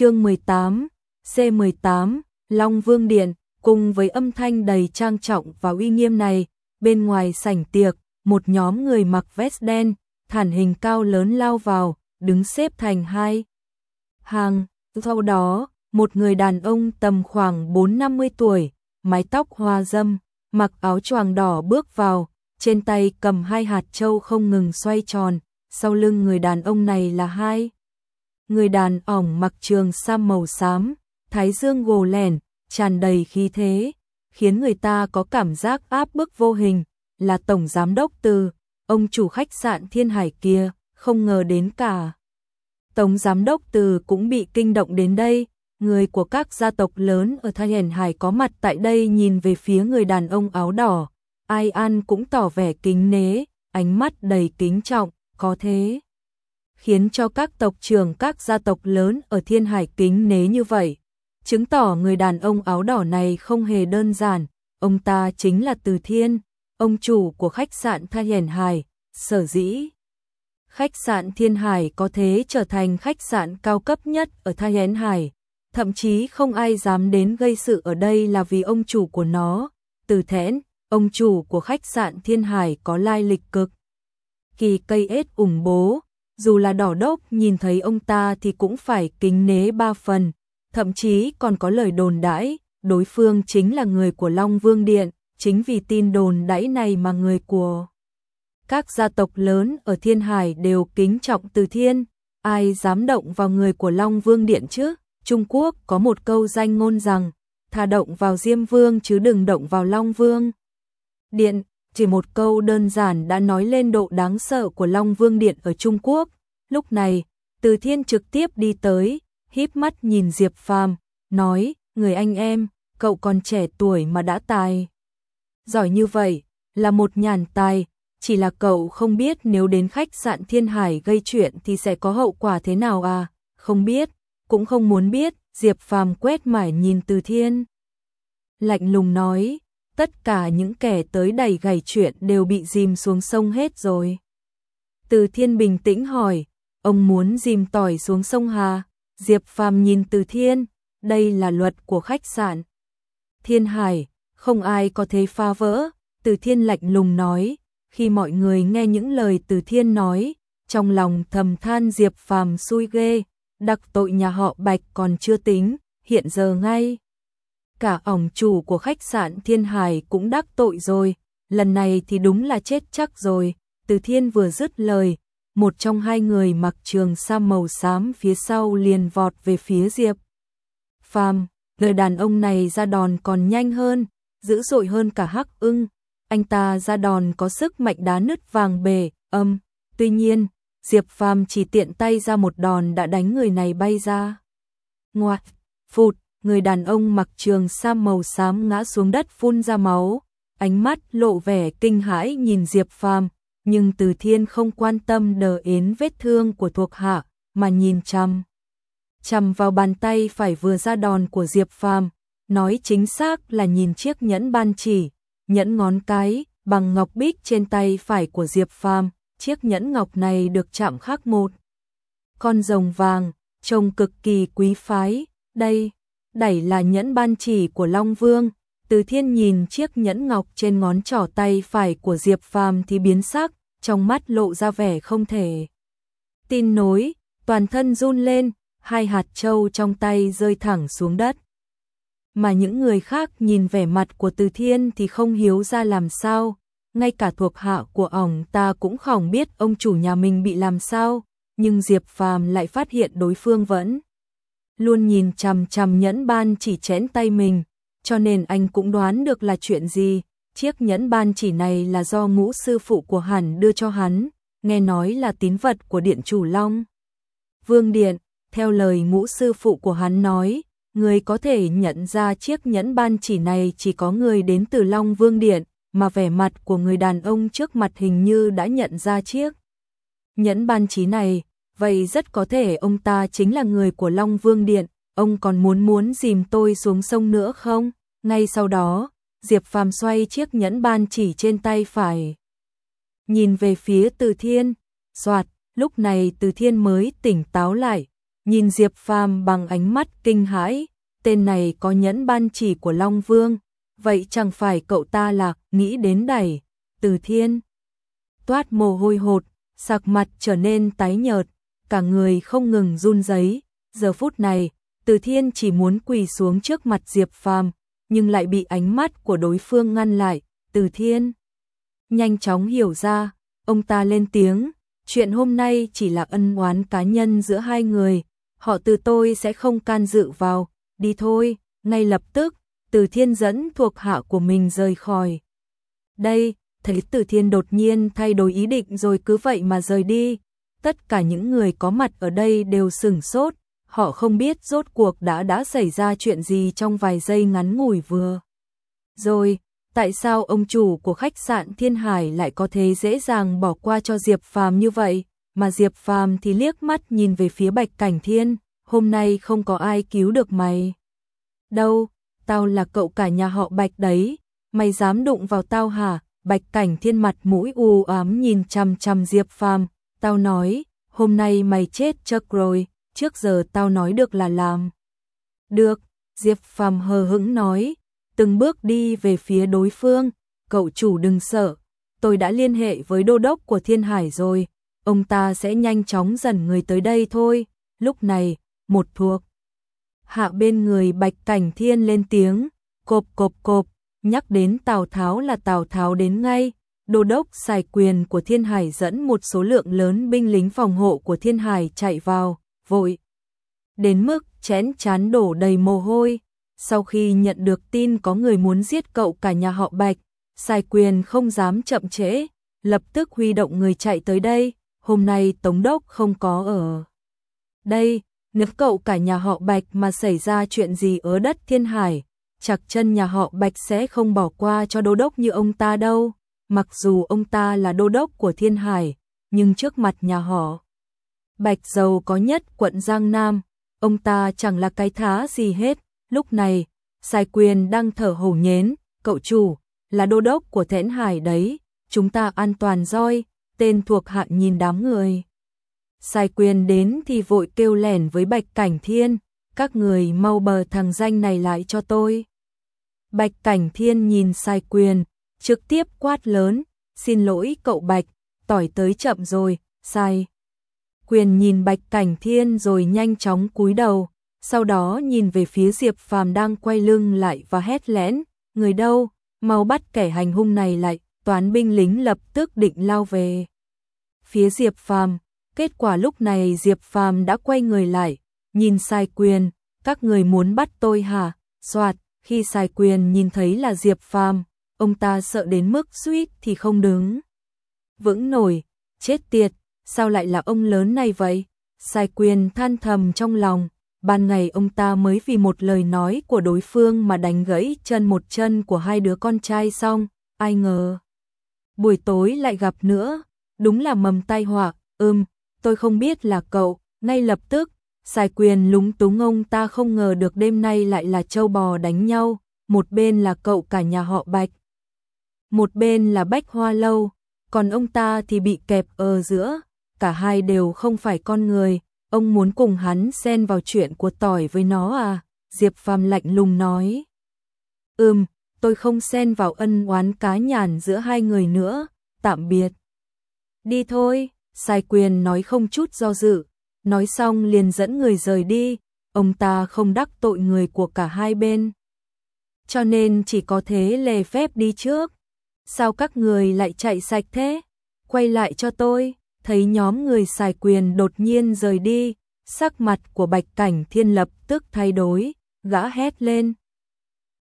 chương 18, C18, Long Vương Điện, cùng với âm thanh đầy trang trọng và uy nghiêm này, bên ngoài sảnh tiệc, một nhóm người mặc vest đen, thản hình cao lớn lao vào, đứng xếp thành hai hàng, sau đó, một người đàn ông tầm khoảng 4-50 tuổi, mái tóc hoa dâm, mặc áo choàng đỏ bước vào, trên tay cầm hai hạt châu không ngừng xoay tròn, sau lưng người đàn ông này là hai. Người đàn ỏng mặc trường sam màu xám, thái dương gồ lẻn, tràn đầy khí thế, khiến người ta có cảm giác áp bức vô hình, là tổng giám đốc từ, ông chủ khách sạn Thiên Hải kia, không ngờ đến cả. Tổng giám đốc từ cũng bị kinh động đến đây, người của các gia tộc lớn ở Thái Hèn Hải có mặt tại đây nhìn về phía người đàn ông áo đỏ, ai an cũng tỏ vẻ kính nế, ánh mắt đầy kính trọng, có thế. Khiến cho các tộc trưởng các gia tộc lớn ở Thiên Hải kính nế như vậy, chứng tỏ người đàn ông áo đỏ này không hề đơn giản, ông ta chính là Từ Thiên, ông chủ của khách sạn Tha Hiền Hải, sở dĩ. Khách sạn Thiên Hải có thế trở thành khách sạn cao cấp nhất ở Tha Hiền Hải, thậm chí không ai dám đến gây sự ở đây là vì ông chủ của nó, từ thẽn, ông chủ của khách sạn Thiên Hải có lai lịch cực. Kỳ cây ết ủng bố, dù là đỏ đốc nhìn thấy ông ta thì cũng phải kính nế ba phần, thậm chí còn có lời đồn đãi, đối phương chính là người của Long Vương Điện, chính vì tin đồn đãi này mà người của các gia tộc lớn ở Thiên Hải đều kính trọng Từ Thiên, ai dám động vào người của Long Vương Điện chứ? Trung Quốc có một câu danh ngôn rằng, thà động vào Diêm Vương chứ đừng động vào Long Vương. Điện, chỉ một câu đơn giản đã nói lên độ đáng sợ của Long Vương Điện ở Trung Quốc. Lúc này, Từ Thiên trực tiếp đi tới, híp mắt nhìn Diệp Phàm, nói, người anh em, cậu còn trẻ tuổi mà đã tài. Giỏi như vậy, là một nhàn tài, chỉ là cậu không biết nếu đến khách sạn Thiên Hải gây chuyện thì sẽ có hậu quả thế nào à, không biết, cũng không muốn biết, Diệp Phàm quét mải nhìn Từ Thiên. Lạnh lùng nói, tất cả những kẻ tới đầy gầy chuyện đều bị dìm xuống sông hết rồi. Từ Thiên bình tĩnh hỏi, ông muốn dìm tỏi xuống sông Hà, Diệp Phàm nhìn Từ Thiên, đây là luật của khách sạn. Thiên Hải, không ai có thể phá vỡ, Từ Thiên lạnh lùng nói, khi mọi người nghe những lời từ thiên nói, trong lòng thầm than Diệp Phàm xui ghê, đặc tội nhà họ Bạch còn chưa tính, hiện giờ ngay. Cả ổng chủ của khách sạn Thiên Hải cũng đắc tội rồi, lần này thì đúng là chết chắc rồi, từ thiên vừa dứt lời, một trong hai người mặc trường sam màu xám phía sau liền vọt về phía Diệp. Phàm, người đàn ông này ra đòn còn nhanh hơn, dữ dội hơn cả hắc ưng, anh ta ra đòn có sức mạnh đá nứt vàng bề, âm, tuy nhiên, Diệp Phàm chỉ tiện tay ra một đòn đã đánh người này bay ra. Ngoạt, phụt, người đàn ông mặc trường sam màu xám ngã xuống đất phun ra máu, ánh mắt lộ vẻ kinh hãi nhìn Diệp Phàm, nhưng Từ Thiên không quan tâm đờ yến vết thương của thuộc hạ, mà nhìn chăm chăm vào bàn tay phải vừa ra đòn của Diệp Phàm, nói chính xác là nhìn chiếc nhẫn ban chỉ, nhẫn ngón cái bằng ngọc bích trên tay phải của Diệp Phàm, chiếc nhẫn ngọc này được chạm khắc một. Con rồng vàng, trông cực kỳ quý phái. Đây, đẩy là nhẫn ban chỉ của Long Vương. Từ Thiên nhìn chiếc nhẫn ngọc trên ngón trỏ tay phải của Diệp Phàm thì biến sắc, trong mắt lộ ra vẻ không thể. Tin nối, toàn thân run lên, hai hạt châu trong tay rơi thẳng xuống đất mà những người khác nhìn vẻ mặt của Từ Thiên thì không hiếu ra làm sao, ngay cả thuộc hạ của ổng ta cũng không biết ông chủ nhà mình bị làm sao, nhưng Diệp Phàm lại phát hiện đối phương vẫn luôn nhìn chằm chằm nhẫn ban chỉ chén tay mình, cho nên anh cũng đoán được là chuyện gì, chiếc nhẫn ban chỉ này là do ngũ sư phụ của hắn đưa cho hắn, nghe nói là tín vật của điện chủ Long. Vương Điện, theo lời ngũ sư phụ của hắn nói, người có thể nhận ra chiếc nhẫn ban chỉ này chỉ có người đến từ Long Vương Điện, mà vẻ mặt của người đàn ông trước mặt hình như đã nhận ra chiếc nhẫn ban chỉ này, vậy rất có thể ông ta chính là người của Long Vương Điện, ông còn muốn muốn dìm tôi xuống sông nữa không? Ngay sau đó, Diệp Phàm xoay chiếc nhẫn ban chỉ trên tay phải. Nhìn về phía Từ Thiên, soạt, lúc này Từ Thiên mới tỉnh táo lại, nhìn Diệp Phàm bằng ánh mắt kinh hãi, tên này có nhẫn ban chỉ của Long Vương, vậy chẳng phải cậu ta là nghĩ đến đẩy, từ thiên. Toát mồ hôi hột, sạc mặt trở nên tái nhợt, cả người không ngừng run rẩy. giờ phút này, từ thiên chỉ muốn quỳ xuống trước mặt Diệp Phàm, nhưng lại bị ánh mắt của đối phương ngăn lại, từ thiên. Nhanh chóng hiểu ra, ông ta lên tiếng, chuyện hôm nay chỉ là ân oán cá nhân giữa hai người, họ từ tôi sẽ không can dự vào, đi thôi, ngay lập tức, từ thiên dẫn thuộc hạ của mình rời khỏi. Đây, thấy từ thiên đột nhiên thay đổi ý định rồi cứ vậy mà rời đi, tất cả những người có mặt ở đây đều sửng sốt, họ không biết rốt cuộc đã đã xảy ra chuyện gì trong vài giây ngắn ngủi vừa. Rồi, tại sao ông chủ của khách sạn Thiên Hải lại có thể dễ dàng bỏ qua cho Diệp Phàm như vậy, mà Diệp Phàm thì liếc mắt nhìn về phía Bạch Cảnh Thiên, hôm nay không có ai cứu được mày. Đâu, tao là cậu cả nhà họ Bạch đấy, mày dám đụng vào tao hả? Bạch Cảnh Thiên mặt mũi u ám nhìn chằm chằm Diệp Phàm, tao nói, hôm nay mày chết chắc rồi, trước giờ tao nói được là làm. Được, Diệp Phàm hờ hững nói, từng bước đi về phía đối phương, cậu chủ đừng sợ, tôi đã liên hệ với đô đốc của Thiên Hải rồi, ông ta sẽ nhanh chóng dần người tới đây thôi. Lúc này, một thuộc hạ bên người Bạch Cảnh Thiên lên tiếng, cộp cộp cộp, nhắc đến Tào Tháo là Tào Tháo đến ngay. Đô đốc xài quyền của Thiên Hải dẫn một số lượng lớn binh lính phòng hộ của Thiên Hải chạy vào, vội. Đến mức chén chán đổ đầy mồ hôi, sau khi nhận được tin có người muốn giết cậu cả nhà họ Bạch, xài quyền không dám chậm trễ, lập tức huy động người chạy tới đây, hôm nay Tống Đốc không có ở đây, nếu cậu cả nhà họ Bạch mà xảy ra chuyện gì ở đất Thiên Hải, chặt chân nhà họ Bạch sẽ không bỏ qua cho đô đốc như ông ta đâu, mặc dù ông ta là đô đốc của Thiên Hải, nhưng trước mặt nhà họ Bạch giàu có nhất quận Giang Nam, ông ta chẳng là cái thá gì hết, lúc này, Sai Quyền đang thở hổn nhến, cậu chủ, là đô đốc của Thễn Hải đấy, chúng ta an toàn roi, tên thuộc hạ nhìn đám người. Sai quyền đến thì vội kêu lẻn với Bạch Cảnh Thiên, các người mau bờ thằng danh này lại cho tôi. Bạch Cảnh Thiên nhìn sai quyền, trực tiếp quát lớn, xin lỗi cậu Bạch, tỏi tới chậm rồi, sai. Quyền nhìn Bạch Cảnh Thiên rồi nhanh chóng cúi đầu, sau đó nhìn về phía Diệp Phàm đang quay lưng lại và hét lén, người đâu, mau bắt kẻ hành hung này lại, toán binh lính lập tức định lao về. Phía Diệp Phàm, kết quả lúc này Diệp Phàm đã quay người lại, nhìn sai quyền, các người muốn bắt tôi hả? Soạt, khi sai quyền nhìn thấy là Diệp Phàm, ông ta sợ đến mức suýt thì không đứng. Vững nổi, chết tiệt, sao lại là ông lớn này vậy? Sai quyền than thầm trong lòng, ban ngày ông ta mới vì một lời nói của đối phương mà đánh gãy chân một chân của hai đứa con trai xong, ai ngờ. Buổi tối lại gặp nữa, đúng là mầm tai họa, ưm, tôi không biết là cậu, ngay lập tức, Sai quyền lúng túng ông ta không ngờ được đêm nay lại là châu bò đánh nhau, một bên là cậu cả nhà họ Bạch. Một bên là Bách Hoa Lâu, còn ông ta thì bị kẹp ở giữa, cả hai đều không phải con người, ông muốn cùng hắn xen vào chuyện của tỏi với nó à, Diệp Phàm lạnh lùng nói. Ừm, tôi không xen vào ân oán cá nhàn giữa hai người nữa, tạm biệt. Đi thôi, sai quyền nói không chút do dự, nói xong liền dẫn người rời đi, ông ta không đắc tội người của cả hai bên. Cho nên chỉ có thế lề phép đi trước. Sao các người lại chạy sạch thế? Quay lại cho tôi, thấy nhóm người xài quyền đột nhiên rời đi, sắc mặt của Bạch Cảnh Thiên lập tức thay đổi, gã hét lên.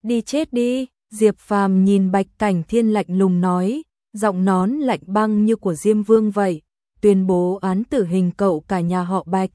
Đi chết đi, Diệp Phàm nhìn Bạch Cảnh Thiên lạnh lùng nói, giọng nón lạnh băng như của Diêm Vương vậy, tuyên bố án tử hình cậu cả nhà họ Bạch.